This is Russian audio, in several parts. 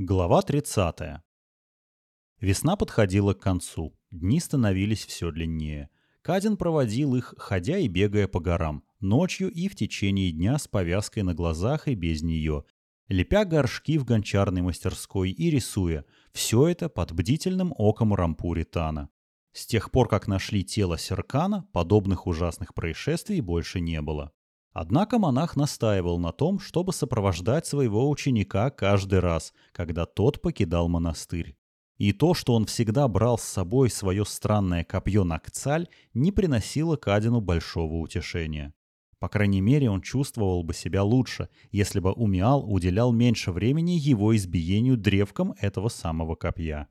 Глава 30. Весна подходила к концу. Дни становились все длиннее. Кадин проводил их, ходя и бегая по горам, ночью и в течение дня с повязкой на глазах и без нее, лепя горшки в гончарной мастерской и рисуя. Все это под бдительным оком Рампури Тана. С тех пор, как нашли тело Серкана, подобных ужасных происшествий больше не было. Однако монах настаивал на том, чтобы сопровождать своего ученика каждый раз, когда тот покидал монастырь. И то, что он всегда брал с собой свое странное копье Накцаль, не приносило Кадину большого утешения. По крайней мере, он чувствовал бы себя лучше, если бы Умиал уделял меньше времени его избиению древком этого самого копья.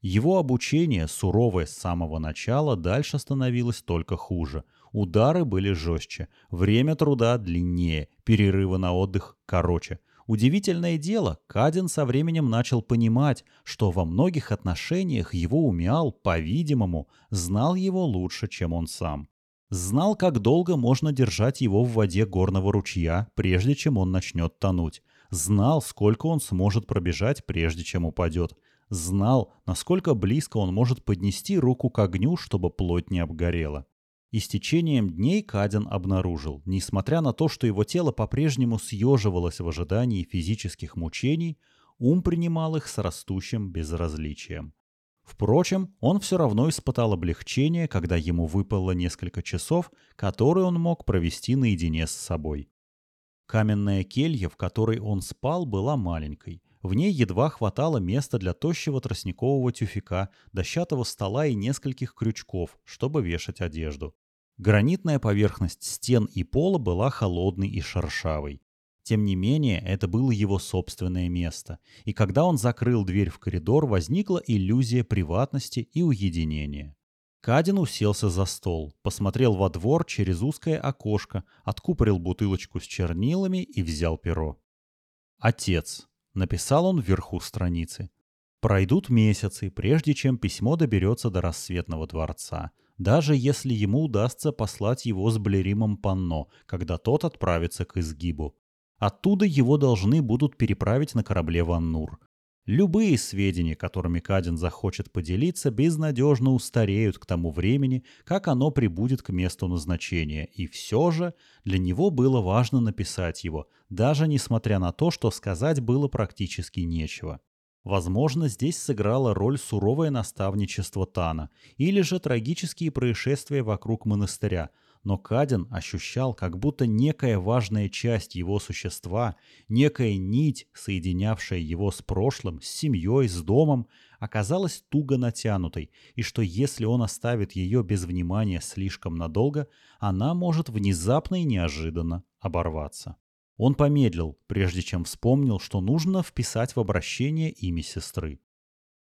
Его обучение, суровое с самого начала, дальше становилось только хуже – Удары были жестче, время труда длиннее, перерывы на отдых короче. Удивительное дело, Кадин со временем начал понимать, что во многих отношениях его умял, по-видимому, знал его лучше, чем он сам. Знал, как долго можно держать его в воде горного ручья, прежде чем он начнет тонуть. Знал, сколько он сможет пробежать, прежде чем упадет. Знал, насколько близко он может поднести руку к огню, чтобы плоть не обгорела. И с течением дней Каден обнаружил, несмотря на то, что его тело по-прежнему съеживалось в ожидании физических мучений, ум принимал их с растущим безразличием. Впрочем, он все равно испытал облегчение, когда ему выпало несколько часов, которые он мог провести наедине с собой. Каменная келья, в которой он спал, была маленькой. В ней едва хватало места для тощего тростникового тюфяка, дощатого стола и нескольких крючков, чтобы вешать одежду. Гранитная поверхность стен и пола была холодной и шершавой. Тем не менее, это было его собственное место, и когда он закрыл дверь в коридор, возникла иллюзия приватности и уединения. Кадин уселся за стол, посмотрел во двор через узкое окошко, откупорил бутылочку с чернилами и взял перо. «Отец», — написал он вверху страницы. Пройдут месяцы, прежде чем письмо доберется до рассветного дворца, даже если ему удастся послать его с Блеримом Панно, когда тот отправится к изгибу. Оттуда его должны будут переправить на корабле Ваннур. Любые сведения, которыми Кадин захочет поделиться, безнадежно устареют к тому времени, как оно прибудет к месту назначения, и все же для него было важно написать его, даже несмотря на то, что сказать было практически нечего. Возможно, здесь сыграло роль суровое наставничество Тана или же трагические происшествия вокруг монастыря, но Кадин ощущал, как будто некая важная часть его существа, некая нить, соединявшая его с прошлым, с семьей, с домом, оказалась туго натянутой, и что если он оставит ее без внимания слишком надолго, она может внезапно и неожиданно оборваться. Он помедлил, прежде чем вспомнил, что нужно вписать в обращение имя сестры.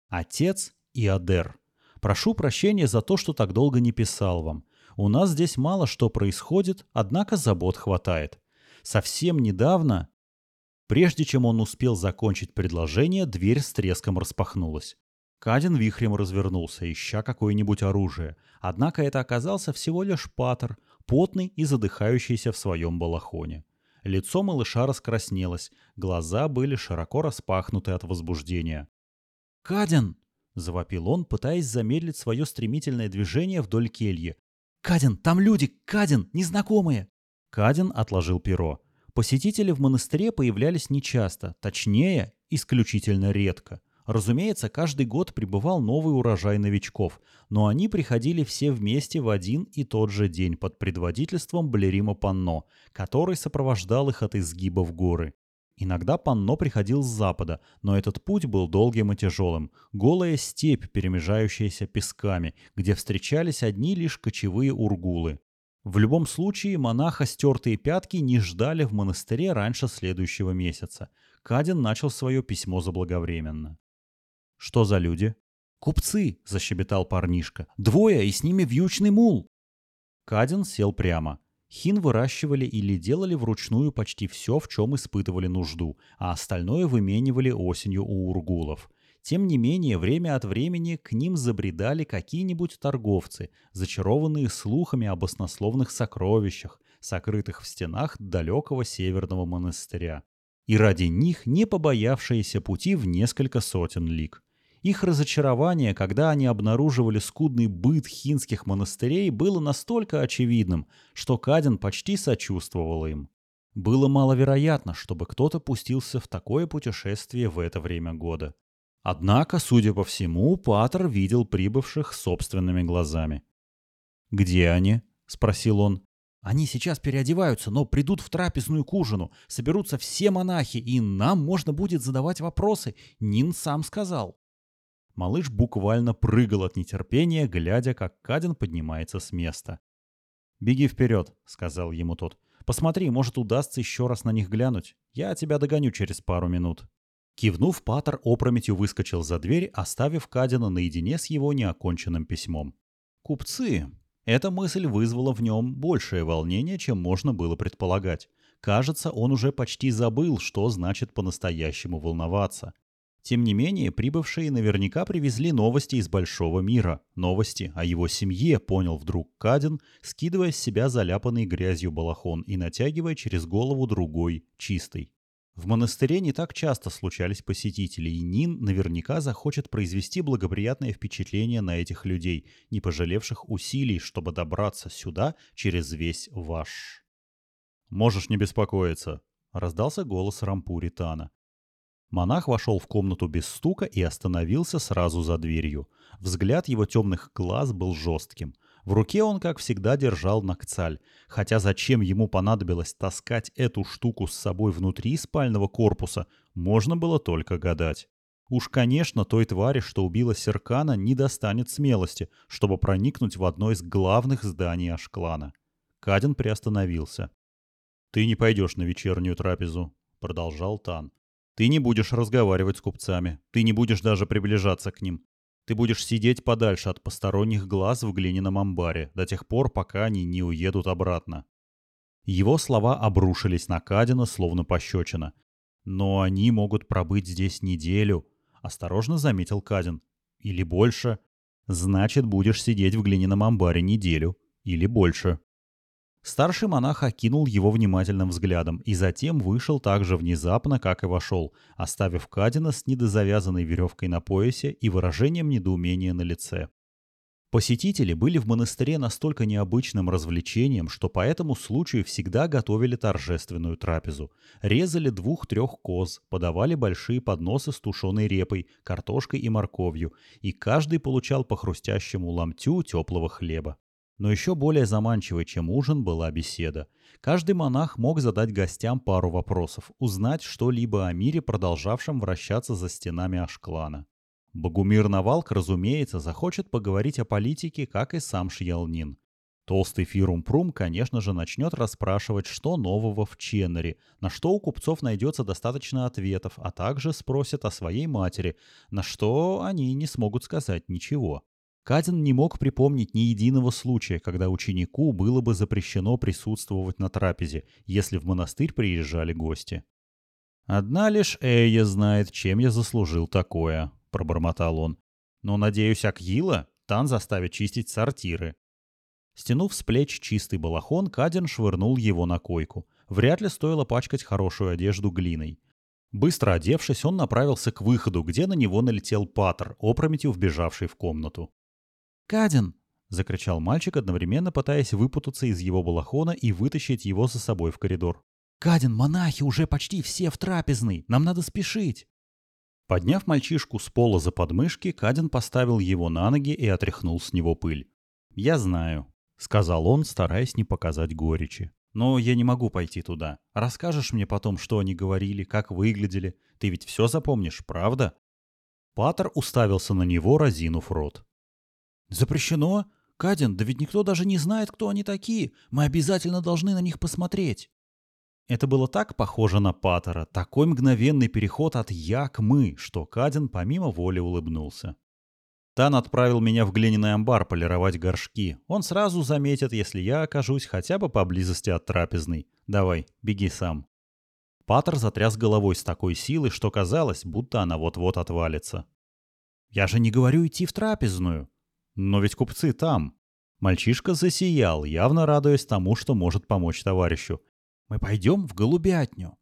Отец и Адер. Прошу прощения за то, что так долго не писал вам. У нас здесь мало что происходит, однако забот хватает. Совсем недавно... Прежде чем он успел закончить предложение, дверь с треском распахнулась. Кадин вихрем развернулся, ища какое-нибудь оружие. Однако это оказался всего лишь патер, потный и задыхающийся в своем балахоне. Лицо малыша раскраснелось, глаза были широко распахнуты от возбуждения. «Каден!» — завопил он, пытаясь замедлить свое стремительное движение вдоль кельи. «Каден, там люди! Каден, незнакомые!» Каден отложил перо. Посетители в монастыре появлялись нечасто, точнее, исключительно редко. Разумеется, каждый год прибывал новый урожай новичков, но они приходили все вместе в один и тот же день под предводительством Блерима Панно, который сопровождал их от изгиба в горы. Иногда Панно приходил с запада, но этот путь был долгим и тяжелым. Голая степь, перемежающаяся песками, где встречались одни лишь кочевые ургулы. В любом случае, монаха стертые пятки не ждали в монастыре раньше следующего месяца. Кадин начал свое письмо заблаговременно. «Что за люди?» «Купцы!» — защебетал парнишка. «Двое, и с ними вьючный мул!» Кадин сел прямо. Хин выращивали или делали вручную почти все, в чем испытывали нужду, а остальное выменивали осенью у ургулов. Тем не менее, время от времени к ним забредали какие-нибудь торговцы, зачарованные слухами об оснословных сокровищах, сокрытых в стенах далекого северного монастыря. и ради них не побоявшиеся пути в несколько сотен лиг. Их разочарование, когда они обнаруживали скудный быт хинских монастырей, было настолько очевидным, что Кадин почти сочувствовал им. Было маловероятно, чтобы кто-то пустился в такое путешествие в это время года. Однако, судя по всему, Патер видел прибывших собственными глазами. «Где они?» — спросил он. «Они сейчас переодеваются, но придут в трапезную к ужину. Соберутся все монахи, и нам можно будет задавать вопросы. Нин сам сказал». Малыш буквально прыгал от нетерпения, глядя, как Кадин поднимается с места. «Беги вперед», — сказал ему тот. «Посмотри, может, удастся еще раз на них глянуть. Я тебя догоню через пару минут». Кивнув, Паттер опрометью выскочил за дверь, оставив Кадина наедине с его неоконченным письмом. «Купцы!» Эта мысль вызвала в нем большее волнение, чем можно было предполагать. Кажется, он уже почти забыл, что значит по-настоящему волноваться. Тем не менее, прибывшие наверняка привезли новости из большого мира. Новости о его семье, понял вдруг Кадин, скидывая с себя заляпанный грязью балахон и натягивая через голову другой, чистый. В монастыре не так часто случались посетители, и Нин наверняка захочет произвести благоприятное впечатление на этих людей, не пожалевших усилий, чтобы добраться сюда через весь ваш. «Можешь не беспокоиться», — раздался голос Рампури Тана. Монах вошел в комнату без стука и остановился сразу за дверью. Взгляд его темных глаз был жестким. В руке он, как всегда, держал накцаль. Хотя зачем ему понадобилось таскать эту штуку с собой внутри спального корпуса, можно было только гадать. Уж, конечно, той твари, что убила Серкана, не достанет смелости, чтобы проникнуть в одно из главных зданий Ашклана. Кадин приостановился. «Ты не пойдешь на вечернюю трапезу», — продолжал Тан. Ты не будешь разговаривать с купцами, ты не будешь даже приближаться к ним. Ты будешь сидеть подальше от посторонних глаз в глиняном амбаре до тех пор, пока они не уедут обратно. Его слова обрушились на Кадина, словно пощечина. «Но они могут пробыть здесь неделю», — осторожно заметил Кадин. «Или больше. Значит, будешь сидеть в глиняном амбаре неделю. Или больше». Старший монах окинул его внимательным взглядом и затем вышел так же внезапно, как и вошел, оставив Кадина с недозавязанной веревкой на поясе и выражением недоумения на лице. Посетители были в монастыре настолько необычным развлечением, что по этому случаю всегда готовили торжественную трапезу. Резали двух-трех коз, подавали большие подносы с тушеной репой, картошкой и морковью, и каждый получал по хрустящему ломтю теплого хлеба. Но еще более заманчивой, чем ужин, была беседа. Каждый монах мог задать гостям пару вопросов, узнать что-либо о мире, продолжавшем вращаться за стенами Ашклана. Богумир Навалк, разумеется, захочет поговорить о политике, как и сам Шьялнин. Толстый Фирум-Прум, конечно же, начнет расспрашивать, что нового в Ченнере, на что у купцов найдется достаточно ответов, а также спросит о своей матери, на что они не смогут сказать ничего. Кадин не мог припомнить ни единого случая, когда ученику было бы запрещено присутствовать на трапезе, если в монастырь приезжали гости. «Одна лишь Эя знает, чем я заслужил такое», — пробормотал он. «Но, надеюсь, Акьила Тан заставит чистить сортиры». Стянув с плеч чистый балахон, Кадин швырнул его на койку. Вряд ли стоило пачкать хорошую одежду глиной. Быстро одевшись, он направился к выходу, где на него налетел Паттер, опрометью вбежавший в комнату. «Кадин!» — закричал мальчик, одновременно пытаясь выпутаться из его балахона и вытащить его за собой в коридор. «Кадин, монахи уже почти все в трапезной! Нам надо спешить!» Подняв мальчишку с пола за подмышки, Кадин поставил его на ноги и отряхнул с него пыль. «Я знаю», — сказал он, стараясь не показать горечи. «Но я не могу пойти туда. Расскажешь мне потом, что они говорили, как выглядели? Ты ведь все запомнишь, правда?» Патер уставился на него, разинув рот. «Запрещено? Кадин, да ведь никто даже не знает, кто они такие. Мы обязательно должны на них посмотреть». Это было так похоже на Паттера, такой мгновенный переход от «я» к «мы», что Кадин помимо воли улыбнулся. Тан отправил меня в глиняный амбар полировать горшки. Он сразу заметит, если я окажусь хотя бы поблизости от трапезной. Давай, беги сам. Паттер затряс головой с такой силой, что казалось, будто она вот-вот отвалится. «Я же не говорю идти в трапезную», но ведь купцы там. Мальчишка засиял, явно радуясь тому, что может помочь товарищу. Мы пойдем в голубятню.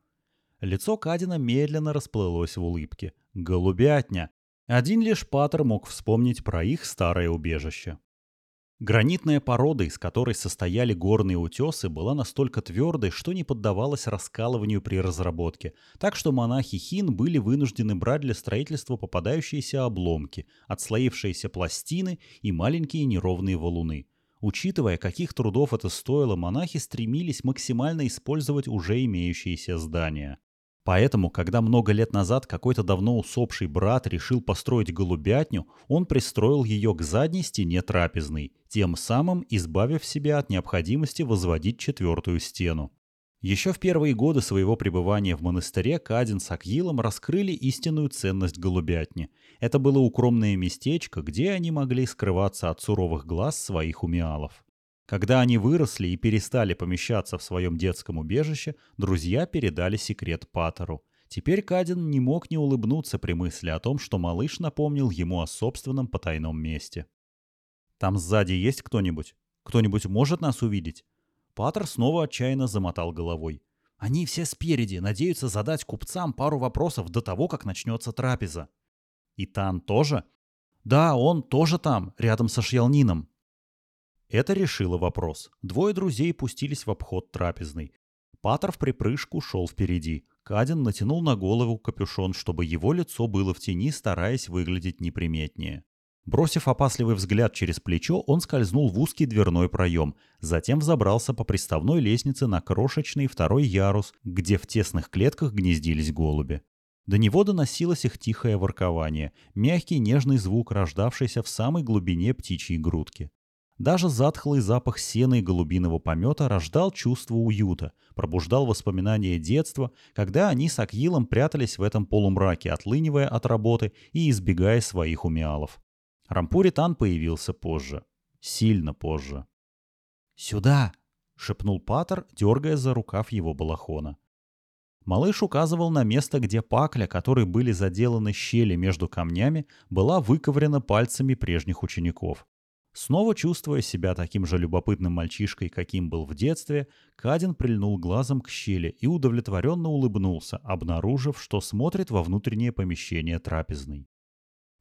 Лицо Кадина медленно расплылось в улыбке. Голубятня! Один лишь Патер мог вспомнить про их старое убежище. Гранитная порода, из которой состояли горные утесы, была настолько твердой, что не поддавалась раскалыванию при разработке, так что монахи Хин были вынуждены брать для строительства попадающиеся обломки, отслоившиеся пластины и маленькие неровные валуны. Учитывая, каких трудов это стоило, монахи стремились максимально использовать уже имеющиеся здания. Поэтому, когда много лет назад какой-то давно усопший брат решил построить голубятню, он пристроил ее к задней стене трапезной, тем самым избавив себя от необходимости возводить четвертую стену. Еще в первые годы своего пребывания в монастыре Кадин с Акилом раскрыли истинную ценность голубятни. Это было укромное местечко, где они могли скрываться от суровых глаз своих умиалов. Когда они выросли и перестали помещаться в своем детском убежище, друзья передали секрет Паттеру. Теперь Кадин не мог не улыбнуться при мысли о том, что малыш напомнил ему о собственном потайном месте. «Там сзади есть кто-нибудь? Кто-нибудь может нас увидеть?» Паттер снова отчаянно замотал головой. «Они все спереди, надеются задать купцам пару вопросов до того, как начнется трапеза». «И Тан тоже?» «Да, он тоже там, рядом со Шьялнином. Это решило вопрос. Двое друзей пустились в обход трапезной. Патер в припрыжку шел впереди. Кадин натянул на голову капюшон, чтобы его лицо было в тени, стараясь выглядеть неприметнее. Бросив опасливый взгляд через плечо, он скользнул в узкий дверной проем, затем взобрался по приставной лестнице на крошечный второй ярус, где в тесных клетках гнездились голуби. До него доносилось их тихое воркование, мягкий нежный звук, рождавшийся в самой глубине птичьей грудки. Даже затхлый запах сена и голубиного помета рождал чувство уюта, пробуждал воспоминания детства, когда они с Акилом прятались в этом полумраке, отлынивая от работы и избегая своих умиалов. Рампуритан появился позже. Сильно позже. «Сюда!» — шепнул Патер, дергая за рукав его балахона. Малыш указывал на место, где пакля, которой были заделаны щели между камнями, была выковырена пальцами прежних учеников. Снова чувствуя себя таким же любопытным мальчишкой, каким был в детстве, Кадин прильнул глазом к щели и удовлетворенно улыбнулся, обнаружив, что смотрит во внутреннее помещение трапезной.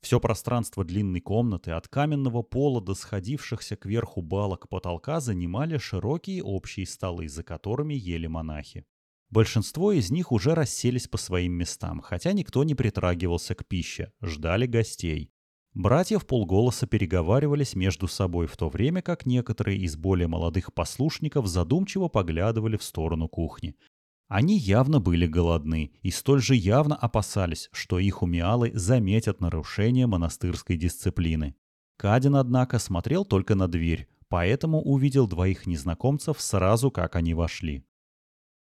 Все пространство длинной комнаты, от каменного пола до сходившихся кверху балок потолка, занимали широкие общие столы, за которыми ели монахи. Большинство из них уже расселись по своим местам, хотя никто не притрагивался к пище, ждали гостей. Братья в полголоса переговаривались между собой, в то время как некоторые из более молодых послушников задумчиво поглядывали в сторону кухни. Они явно были голодны и столь же явно опасались, что их умиалы заметят нарушение монастырской дисциплины. Кадин, однако, смотрел только на дверь, поэтому увидел двоих незнакомцев сразу, как они вошли.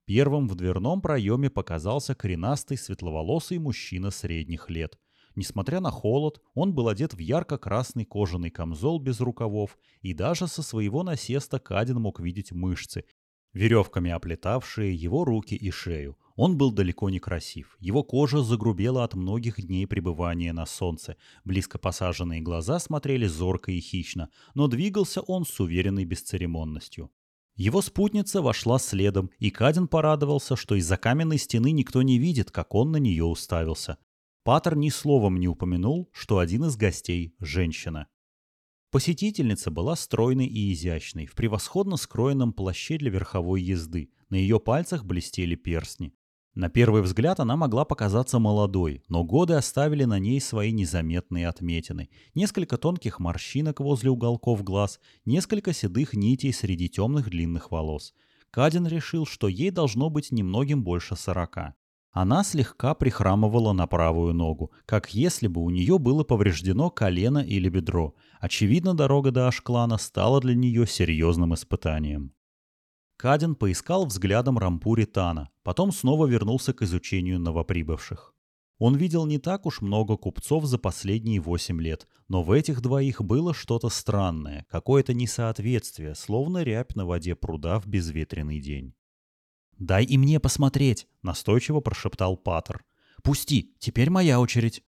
Первым в дверном проеме показался коренастый светловолосый мужчина средних лет – Несмотря на холод, он был одет в ярко-красный кожаный камзол без рукавов, и даже со своего насеста Кадин мог видеть мышцы, веревками оплетавшие его руки и шею. Он был далеко не красив. Его кожа загрубела от многих дней пребывания на солнце. Близко посаженные глаза смотрели зорко и хищно, но двигался он с уверенной бесцеремонностью. Его спутница вошла следом, и Кадин порадовался, что из-за каменной стены никто не видит, как он на нее уставился. Паттер ни словом не упомянул, что один из гостей – женщина. Посетительница была стройной и изящной, в превосходно скроенном плаще для верховой езды. На ее пальцах блестели перстни. На первый взгляд она могла показаться молодой, но годы оставили на ней свои незаметные отметины. Несколько тонких морщинок возле уголков глаз, несколько седых нитей среди темных длинных волос. Кадин решил, что ей должно быть немногим больше сорока. Она слегка прихрамывала на правую ногу, как если бы у нее было повреждено колено или бедро. Очевидно, дорога до Ашклана стала для нее серьезным испытанием. Кадин поискал взглядом Рампури Тана, потом снова вернулся к изучению новоприбывших. Он видел не так уж много купцов за последние восемь лет, но в этих двоих было что-то странное, какое-то несоответствие, словно рябь на воде пруда в безветренный день. «Дай и мне посмотреть», — настойчиво прошептал Паттер. «Пусти, теперь моя очередь».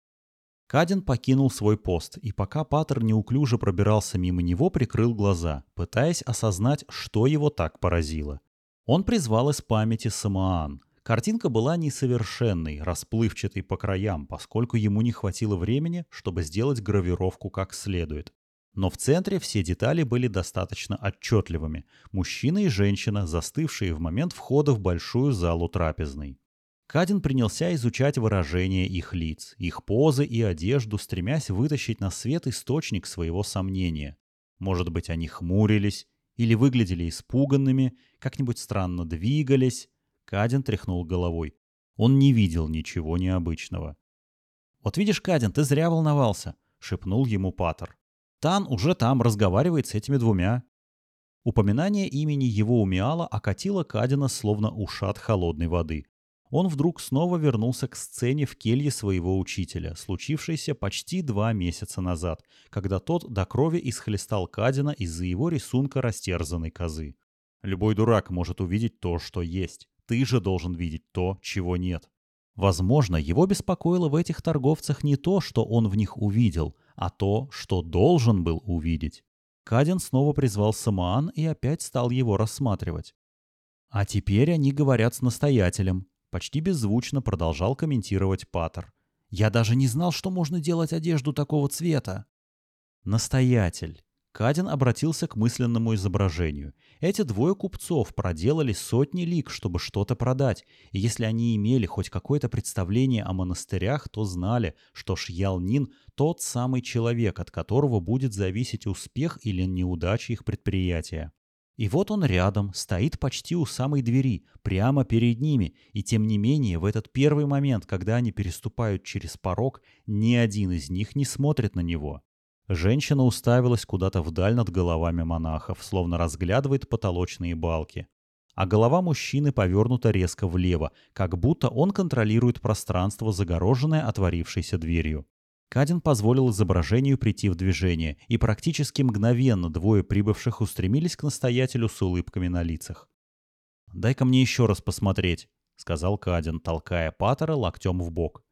Кадин покинул свой пост, и пока Паттер неуклюже пробирался мимо него, прикрыл глаза, пытаясь осознать, что его так поразило. Он призвал из памяти Самоан. Картинка была несовершенной, расплывчатой по краям, поскольку ему не хватило времени, чтобы сделать гравировку как следует. Но в центре все детали были достаточно отчетливыми. Мужчина и женщина, застывшие в момент входа в большую залу трапезной. Кадин принялся изучать выражения их лиц, их позы и одежду, стремясь вытащить на свет источник своего сомнения. Может быть, они хмурились или выглядели испуганными, как-нибудь странно двигались. Кадин тряхнул головой. Он не видел ничего необычного. «Вот видишь, Кадин, ты зря волновался», — шепнул ему Паттер. Тан уже там разговаривает с этими двумя. Упоминание имени его умиала окатило Кадина словно ушат холодной воды. Он вдруг снова вернулся к сцене в келье своего учителя, случившейся почти два месяца назад, когда тот до крови исхлестал Кадина из-за его рисунка растерзанной козы. Любой дурак может увидеть то, что есть. Ты же должен видеть то, чего нет. Возможно, его беспокоило в этих торговцах не то, что он в них увидел, а то, что должен был увидеть. Каден снова призвал Самоан и опять стал его рассматривать. «А теперь они говорят с настоятелем», — почти беззвучно продолжал комментировать Паттер. «Я даже не знал, что можно делать одежду такого цвета». «Настоятель. Кадин обратился к мысленному изображению. Эти двое купцов проделали сотни лик, чтобы что-то продать, и если они имели хоть какое-то представление о монастырях, то знали, что Шьялнин – тот самый человек, от которого будет зависеть успех или неудача их предприятия. И вот он рядом, стоит почти у самой двери, прямо перед ними, и тем не менее в этот первый момент, когда они переступают через порог, ни один из них не смотрит на него. Женщина уставилась куда-то вдаль над головами монахов, словно разглядывает потолочные балки. А голова мужчины повернута резко влево, как будто он контролирует пространство, загороженное отворившейся дверью. Кадин позволил изображению прийти в движение, и практически мгновенно двое прибывших устремились к настоятелю с улыбками на лицах. «Дай-ка мне еще раз посмотреть», — сказал Кадин, толкая Паттера локтем в бок.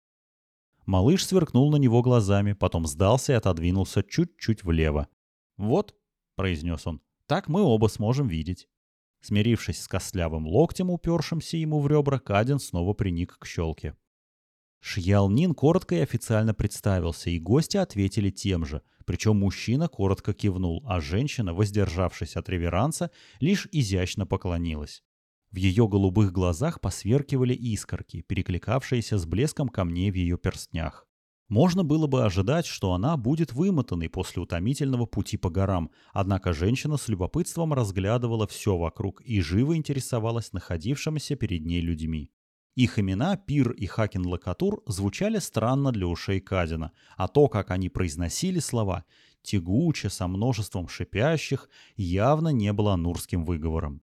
Малыш сверкнул на него глазами, потом сдался и отодвинулся чуть-чуть влево. «Вот», — произнес он, — «так мы оба сможем видеть». Смирившись с костлявым локтем, упершимся ему в ребра, Кадин снова приник к щелке. Шьялнин коротко и официально представился, и гости ответили тем же, причем мужчина коротко кивнул, а женщина, воздержавшись от реверанса, лишь изящно поклонилась. В ее голубых глазах посверкивали искорки, перекликавшиеся с блеском камней в ее перстнях. Можно было бы ожидать, что она будет вымотанной после утомительного пути по горам, однако женщина с любопытством разглядывала все вокруг и живо интересовалась находившимися перед ней людьми. Их имена, Пир и Хакин Лакатур, звучали странно для ушей Кадина, а то, как они произносили слова, тягуче, со множеством шипящих, явно не было нурским выговором.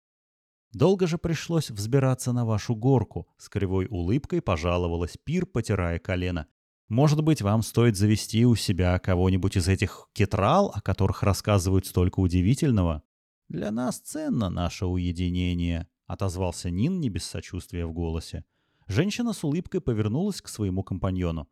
Долго же пришлось взбираться на вашу горку, с кривой улыбкой пожаловалась Пир, потирая колено. Может быть, вам стоит завести у себя кого-нибудь из этих кетрал, о которых рассказывают столько удивительного? Для нас ценно наше уединение, отозвался Нин не без сочувствия в голосе. Женщина с улыбкой повернулась к своему компаньону.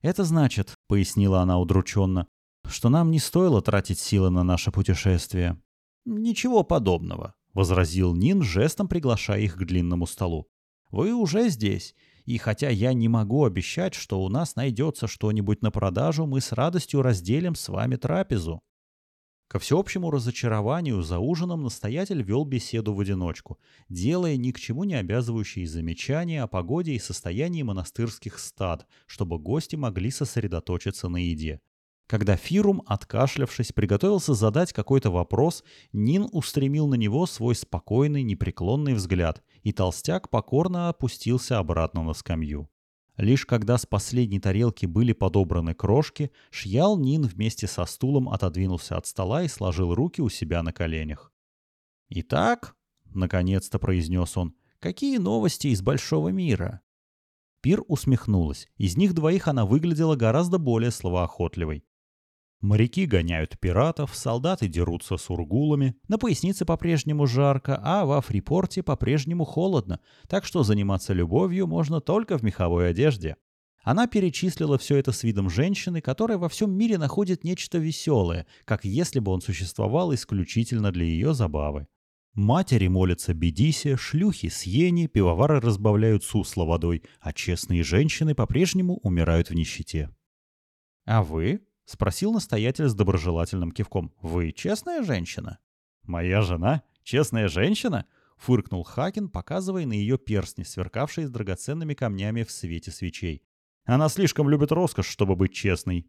«Это значит», — пояснила она удрученно, — «что нам не стоило тратить силы на наше путешествие». «Ничего подобного», возразил Нин, жестом приглашая их к длинному столу. «Вы уже здесь, и хотя я не могу обещать, что у нас найдется что-нибудь на продажу, мы с радостью разделим с вами трапезу». Ко всеобщему разочарованию за ужином настоятель вел беседу в одиночку, делая ни к чему не обязывающие замечания о погоде и состоянии монастырских стад, чтобы гости могли сосредоточиться на еде. Когда Фирум, откашлявшись, приготовился задать какой-то вопрос, Нин устремил на него свой спокойный, непреклонный взгляд, и толстяк покорно опустился обратно на скамью. Лишь когда с последней тарелки были подобраны крошки, Шьял Нин вместе со стулом отодвинулся от стола и сложил руки у себя на коленях. «Итак», — наконец-то произнес он, — «какие новости из большого мира?» Пир усмехнулась. Из них двоих она выглядела гораздо более словоохотливой. Моряки гоняют пиратов, солдаты дерутся с ургулами, на пояснице по-прежнему жарко, а во фрипорте по-прежнему холодно, так что заниматься любовью можно только в меховой одежде. Она перечислила все это с видом женщины, которая во всем мире находит нечто веселое, как если бы он существовал исключительно для ее забавы. Матери молятся Бедисе, шлюхи Сьене, пивовары разбавляют сусло водой, а честные женщины по-прежнему умирают в нищете. «А вы?» — спросил настоятель с доброжелательным кивком. «Вы честная женщина?» «Моя жена? Честная женщина?» — фыркнул Хакин, показывая на ее перстни, сверкавшие с драгоценными камнями в свете свечей. «Она слишком любит роскошь, чтобы быть честной».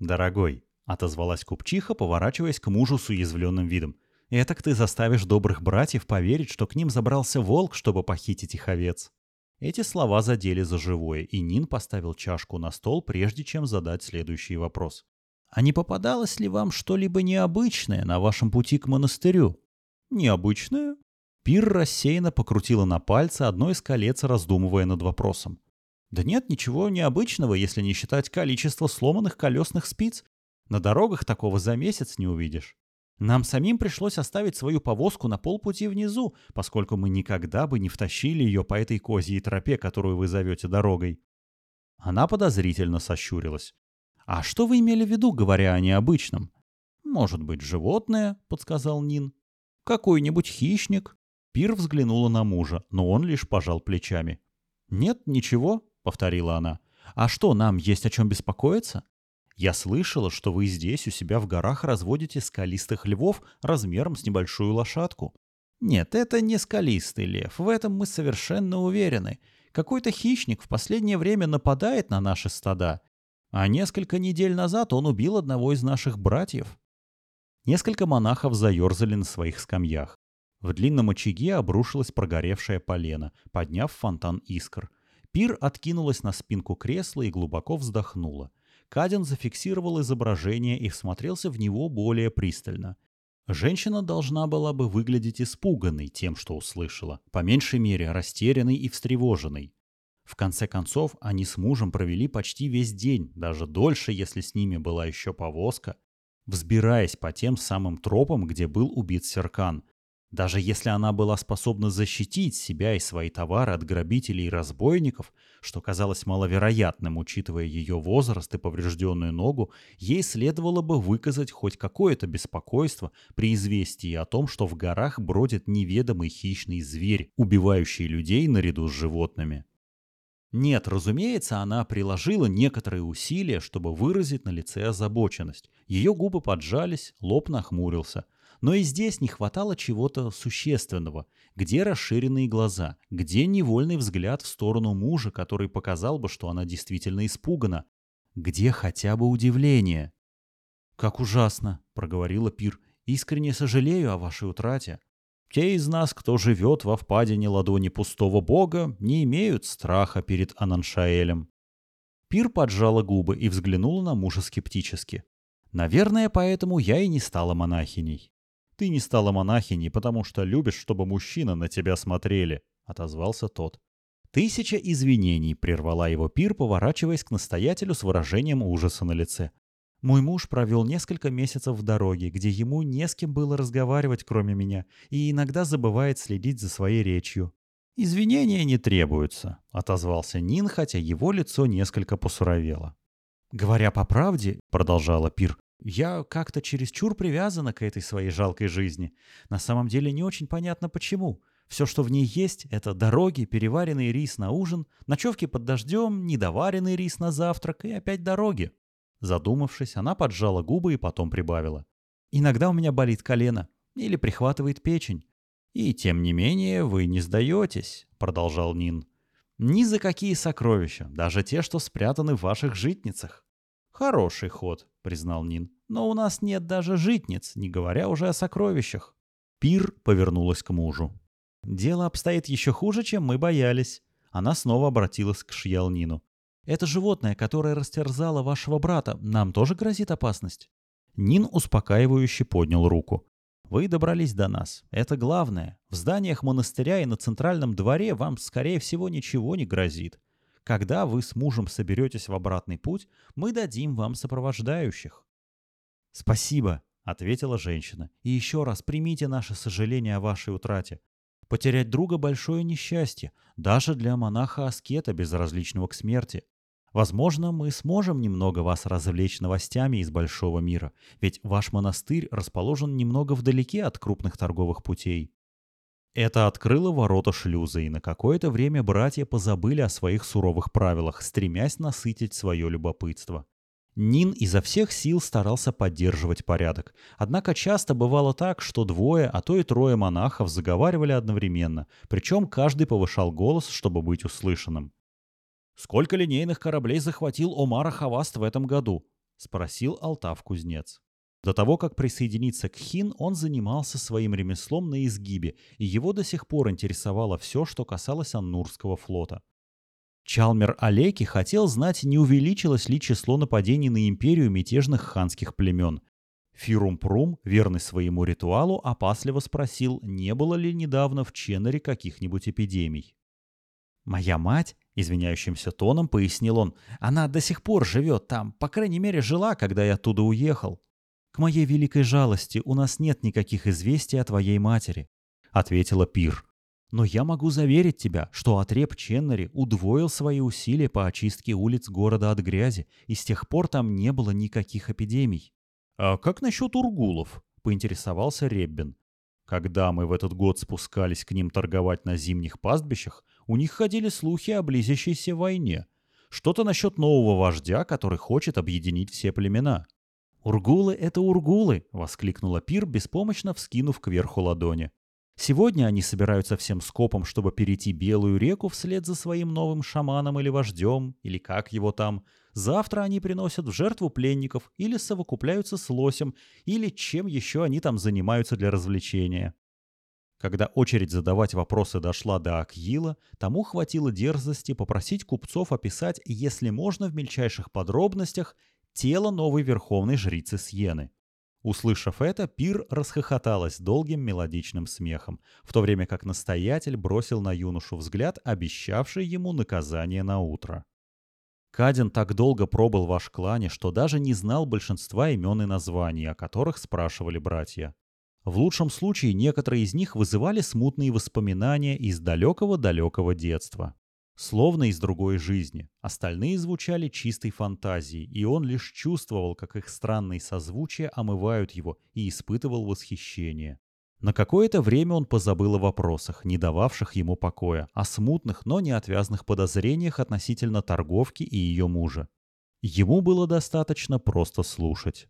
«Дорогой», — отозвалась купчиха, поворачиваясь к мужу с уязвленным видом. Этак ты заставишь добрых братьев поверить, что к ним забрался волк, чтобы похитить их овец». Эти слова задели за живое, и Нин поставил чашку на стол, прежде чем задать следующий вопрос. «А не попадалось ли вам что-либо необычное на вашем пути к монастырю?» «Необычное?» Пир рассеянно покрутила на пальце одно из колец, раздумывая над вопросом. «Да нет ничего необычного, если не считать количество сломанных колесных спиц. На дорогах такого за месяц не увидишь. Нам самим пришлось оставить свою повозку на полпути внизу, поскольку мы никогда бы не втащили ее по этой козьей тропе, которую вы зовете дорогой. Она подозрительно сощурилась. «А что вы имели в виду, говоря о необычном?» «Может быть, животное?» — подсказал Нин. «Какой-нибудь хищник?» Пир взглянула на мужа, но он лишь пожал плечами. «Нет, ничего», — повторила она. «А что, нам есть о чем беспокоиться?» Я слышала, что вы здесь у себя в горах разводите скалистых львов размером с небольшую лошадку. Нет, это не скалистый лев, в этом мы совершенно уверены. Какой-то хищник в последнее время нападает на наши стада. А несколько недель назад он убил одного из наших братьев. Несколько монахов заерзали на своих скамьях. В длинном очаге обрушилась прогоревшая полена, подняв фонтан искр. Пир откинулась на спинку кресла и глубоко вздохнула. Кадин зафиксировал изображение и всмотрелся в него более пристально. Женщина должна была бы выглядеть испуганной тем, что услышала, по меньшей мере растерянной и встревоженной. В конце концов, они с мужем провели почти весь день, даже дольше, если с ними была еще повозка, взбираясь по тем самым тропам, где был убит Серкан, даже если она была способна защитить себя и свои товары от грабителей и разбойников, что казалось маловероятным, учитывая ее возраст и поврежденную ногу, ей следовало бы выказать хоть какое-то беспокойство при известии о том, что в горах бродит неведомый хищный зверь, убивающий людей наряду с животными. Нет, разумеется, она приложила некоторые усилия, чтобы выразить на лице озабоченность. Ее губы поджались, лоб нахмурился – но и здесь не хватало чего-то существенного. Где расширенные глаза? Где невольный взгляд в сторону мужа, который показал бы, что она действительно испугана? Где хотя бы удивление? «Как ужасно!» — проговорила Пир. «Искренне сожалею о вашей утрате. Те из нас, кто живет во впадине ладони пустого бога, не имеют страха перед Ананшаэлем». Пир поджала губы и взглянула на мужа скептически. «Наверное, поэтому я и не стала монахиней». «Ты не стала монахиней, потому что любишь, чтобы мужчины на тебя смотрели», — отозвался тот. Тысяча извинений прервала его пир, поворачиваясь к настоятелю с выражением ужаса на лице. Мой муж провел несколько месяцев в дороге, где ему не с кем было разговаривать, кроме меня, и иногда забывает следить за своей речью. «Извинения не требуются», — отозвался Нин, хотя его лицо несколько посуровело. «Говоря по правде», — продолжала Пир, я как-то чересчур привязана к этой своей жалкой жизни. На самом деле не очень понятно почему. Все, что в ней есть, это дороги, переваренный рис на ужин, ночевки под дождем, недоваренный рис на завтрак и опять дороги. Задумавшись, она поджала губы и потом прибавила. «Иногда у меня болит колено или прихватывает печень. И тем не менее вы не сдаетесь», — продолжал Нин. «Ни за какие сокровища, даже те, что спрятаны в ваших житницах. «Хороший ход», — признал Нин. «Но у нас нет даже житниц, не говоря уже о сокровищах». Пир повернулась к мужу. «Дело обстоит еще хуже, чем мы боялись». Она снова обратилась к Шьялнину. «Это животное, которое растерзало вашего брата, нам тоже грозит опасность?» Нин успокаивающе поднял руку. «Вы добрались до нас. Это главное. В зданиях монастыря и на центральном дворе вам, скорее всего, ничего не грозит. Когда вы с мужем соберетесь в обратный путь, мы дадим вам сопровождающих». «Спасибо», — ответила женщина. «И еще раз примите наше сожаление о вашей утрате. Потерять друга — большое несчастье, даже для монаха-аскета, безразличного к смерти. Возможно, мы сможем немного вас развлечь новостями из большого мира, ведь ваш монастырь расположен немного вдалеке от крупных торговых путей. Это открыло ворота шлюза, и на какое-то время братья позабыли о своих суровых правилах, стремясь насытить свое любопытство. Нин изо всех сил старался поддерживать порядок. Однако часто бывало так, что двое, а то и трое монахов заговаривали одновременно, причем каждый повышал голос, чтобы быть услышанным. «Сколько линейных кораблей захватил Омара Хаваст в этом году?» — спросил Алтав-кузнец. До того, как присоединиться к Хин, он занимался своим ремеслом на изгибе, и его до сих пор интересовало все, что касалось Аннурского флота. Чалмер Алеки хотел знать, не увеличилось ли число нападений на империю мятежных ханских племен. Фирум-Прум, верный своему ритуалу, опасливо спросил, не было ли недавно в Ченнере каких-нибудь эпидемий. «Моя мать Извиняющимся тоном пояснил он. «Она до сих пор живет там, по крайней мере, жила, когда я оттуда уехал. К моей великой жалости у нас нет никаких известий о твоей матери», — ответила Пир. «Но я могу заверить тебя, что отреб Ченнери удвоил свои усилия по очистке улиц города от грязи, и с тех пор там не было никаких эпидемий». «А как насчет ургулов?» — поинтересовался Реббин. Когда мы в этот год спускались к ним торговать на зимних пастбищах, у них ходили слухи о близящейся войне. Что-то насчет нового вождя, который хочет объединить все племена. «Ургулы — это ургулы!» — воскликнула Пир, беспомощно вскинув кверху ладони. «Сегодня они собираются всем скопом, чтобы перейти Белую реку вслед за своим новым шаманом или вождем, или как его там. Завтра они приносят в жертву пленников или совокупляются с лосем, или чем еще они там занимаются для развлечения. Когда очередь задавать вопросы дошла до Акьила, тому хватило дерзости попросить купцов описать, если можно в мельчайших подробностях, тело новой верховной жрицы Сьены. Услышав это, Пир расхохоталась долгим мелодичным смехом, в то время как настоятель бросил на юношу взгляд, обещавший ему наказание на утро. Кадин так долго пробыл в ваш клане, что даже не знал большинства имен и названий, о которых спрашивали братья. В лучшем случае некоторые из них вызывали смутные воспоминания из далекого-далекого детства. Словно из другой жизни. Остальные звучали чистой фантазией, и он лишь чувствовал, как их странные созвучия омывают его, и испытывал восхищение. На какое-то время он позабыл о вопросах, не дававших ему покоя, о смутных, но неотвязных подозрениях относительно торговки и ее мужа. Ему было достаточно просто слушать.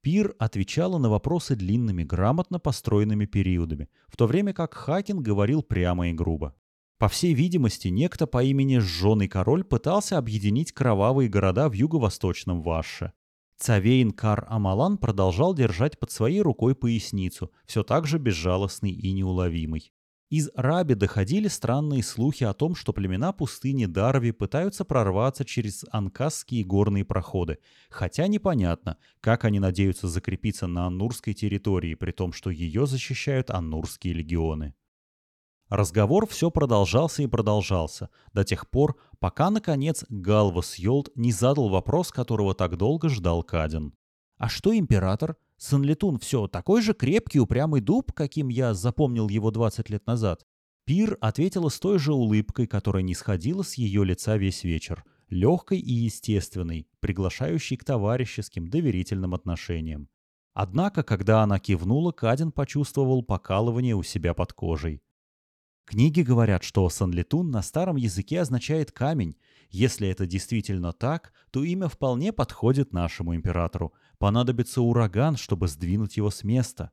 Пир отвечала на вопросы длинными, грамотно построенными периодами, в то время как Хакин говорил прямо и грубо. По всей видимости, некто по имени Жженый Король пытался объединить кровавые города в юго-восточном Ваше. Цавейн Кар Амалан продолжал держать под своей рукой поясницу, все так же безжалостный и неуловимый. Из Раби доходили странные слухи о том, что племена пустыни Дарви пытаются прорваться через анкасские горные проходы, хотя непонятно, как они надеются закрепиться на аннурской территории, при том, что ее защищают аннурские легионы. Разговор все продолжался и продолжался, до тех пор, пока, наконец, Галвас Йолд не задал вопрос, которого так долго ждал Каден. «А что император? Санлетун все такой же крепкий упрямый дуб, каким я запомнил его 20 лет назад. Пир ответила с той же улыбкой, которая не сходила с ее лица весь вечер, легкой и естественной, приглашающей к товарищеским доверительным отношениям. Однако, когда она кивнула, Кадин почувствовал покалывание у себя под кожей. Книги говорят, что Санлетун на старом языке означает «камень». Если это действительно так, то имя вполне подходит нашему императору. Понадобится ураган, чтобы сдвинуть его с места.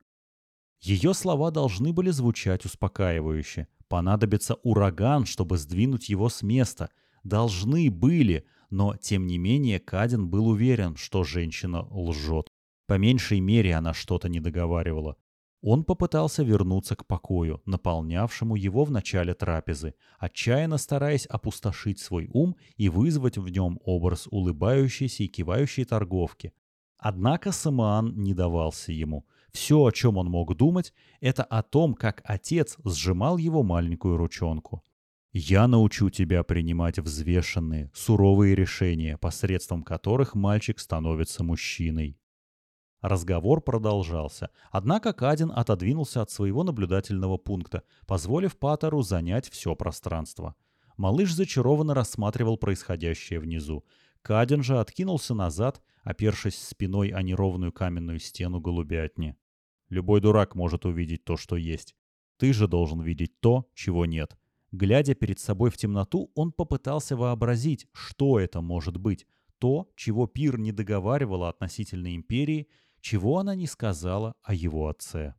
Ее слова должны были звучать успокаивающе. Понадобится ураган, чтобы сдвинуть его с места. Должны были, но тем не менее Кадин был уверен, что женщина лжет. По меньшей мере она что-то не договаривала. Он попытался вернуться к покою, наполнявшему его в начале трапезы, отчаянно стараясь опустошить свой ум и вызвать в нем образ улыбающейся и кивающей торговки, Однако Самоан не давался ему. Все, о чем он мог думать, это о том, как отец сжимал его маленькую ручонку. «Я научу тебя принимать взвешенные, суровые решения, посредством которых мальчик становится мужчиной». Разговор продолжался, однако Кадин отодвинулся от своего наблюдательного пункта, позволив Патеру занять все пространство. Малыш зачарованно рассматривал происходящее внизу. Кадин же откинулся назад, опершись спиной о неровную каменную стену голубятни. Любой дурак может увидеть то, что есть. Ты же должен видеть то, чего нет. Глядя перед собой в темноту, он попытался вообразить, что это может быть. То, чего Пир не договаривала относительно империи, чего она не сказала о его отце.